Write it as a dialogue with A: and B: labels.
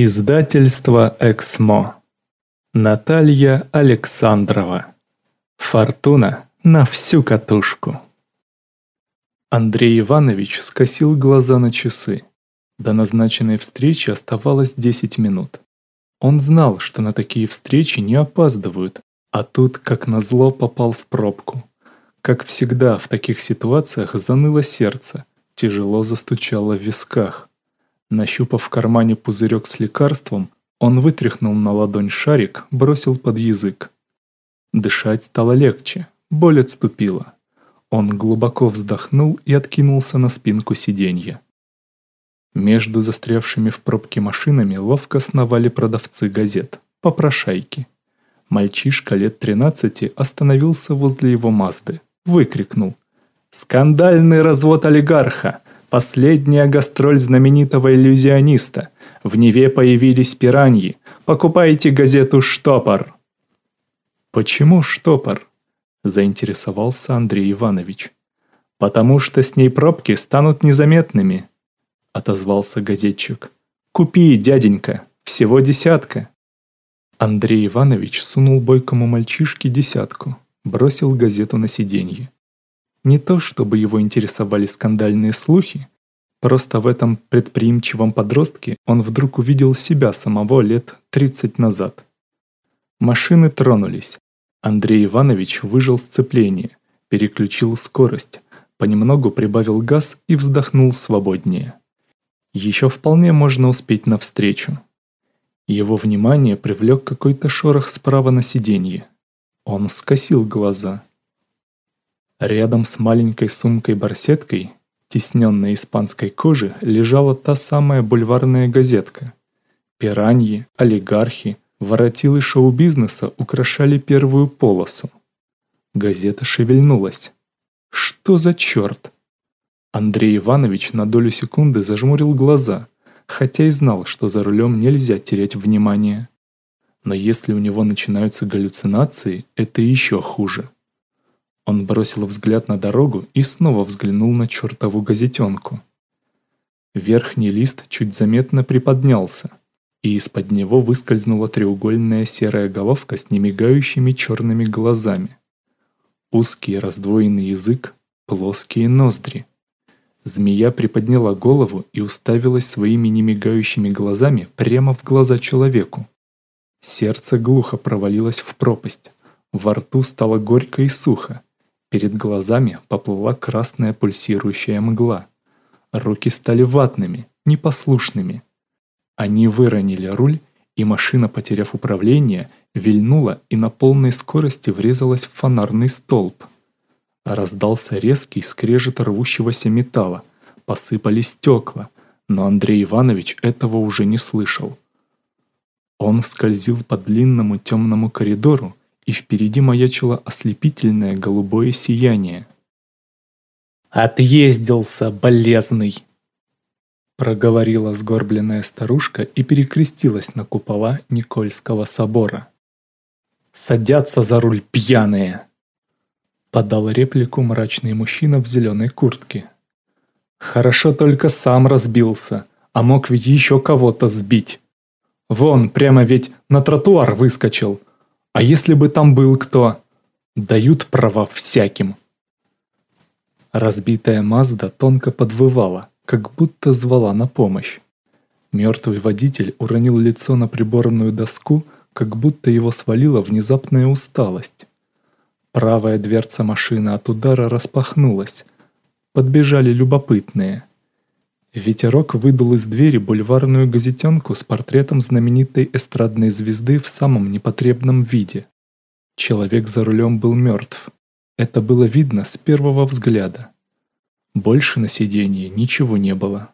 A: Издательство «Эксмо». Наталья Александрова. Фортуна на всю катушку. Андрей Иванович скосил глаза на часы. До назначенной встречи оставалось 10 минут. Он знал, что на такие встречи не опаздывают, а тут, как назло, попал в пробку. Как всегда в таких ситуациях заныло сердце, тяжело застучало в висках. Нащупав в кармане пузырек с лекарством, он вытряхнул на ладонь шарик, бросил под язык. Дышать стало легче, боль отступила. Он глубоко вздохнул и откинулся на спинку сиденья. Между застрявшими в пробке машинами ловко сновали продавцы газет, попрошайки. Мальчишка лет 13 остановился возле его Мазды, выкрикнул. «Скандальный развод олигарха! Последняя гастроль знаменитого иллюзиониста. В Неве появились пираньи. Покупайте газету «Штопор». «Почему штопор?» – заинтересовался Андрей Иванович. «Потому что с ней пробки станут незаметными», – отозвался газетчик. «Купи, дяденька, всего десятка». Андрей Иванович сунул бойкому мальчишке десятку, бросил газету на сиденье. Не то, чтобы его интересовали скандальные слухи, просто в этом предприимчивом подростке он вдруг увидел себя самого лет 30 назад. Машины тронулись. Андрей Иванович выжил сцепление, переключил скорость, понемногу прибавил газ и вздохнул свободнее. Еще вполне можно успеть навстречу. Его внимание привлек какой-то шорох справа на сиденье. Он скосил глаза – Рядом с маленькой сумкой-барсеткой, тесненной испанской кожи, лежала та самая бульварная газетка. Пираньи, олигархи, воротилы шоу-бизнеса украшали первую полосу. Газета шевельнулась. Что за черт? Андрей Иванович на долю секунды зажмурил глаза, хотя и знал, что за рулем нельзя терять внимание. Но если у него начинаются галлюцинации, это еще хуже. Он бросил взгляд на дорогу и снова взглянул на чертову газетенку. Верхний лист чуть заметно приподнялся, и из-под него выскользнула треугольная серая головка с немигающими черными глазами. Узкий раздвоенный язык, плоские ноздри. Змея приподняла голову и уставилась своими немигающими глазами прямо в глаза человеку. Сердце глухо провалилось в пропасть. Во рту стало горько и сухо. Перед глазами поплыла красная пульсирующая мгла. Руки стали ватными, непослушными. Они выронили руль, и машина, потеряв управление, вильнула и на полной скорости врезалась в фонарный столб. Раздался резкий скрежет рвущегося металла, посыпались стекла, но Андрей Иванович этого уже не слышал. Он скользил по длинному темному коридору, и впереди маячило ослепительное голубое сияние. «Отъездился, болезный!» проговорила сгорбленная старушка и перекрестилась на купола Никольского собора. «Садятся за руль пьяные!» Подал реплику мрачный мужчина в зеленой куртке. «Хорошо только сам разбился, а мог ведь еще кого-то сбить. Вон, прямо ведь на тротуар выскочил, а если бы там был кто? Дают права всяким. Разбитая Мазда тонко подвывала, как будто звала на помощь. Мертвый водитель уронил лицо на приборную доску, как будто его свалила внезапная усталость. Правая дверца машины от удара распахнулась. Подбежали любопытные. Ветерок выдал из двери бульварную газетенку с портретом знаменитой эстрадной звезды в самом непотребном виде. Человек за рулем был мертв. Это было видно с первого взгляда. Больше на сиденье ничего не было.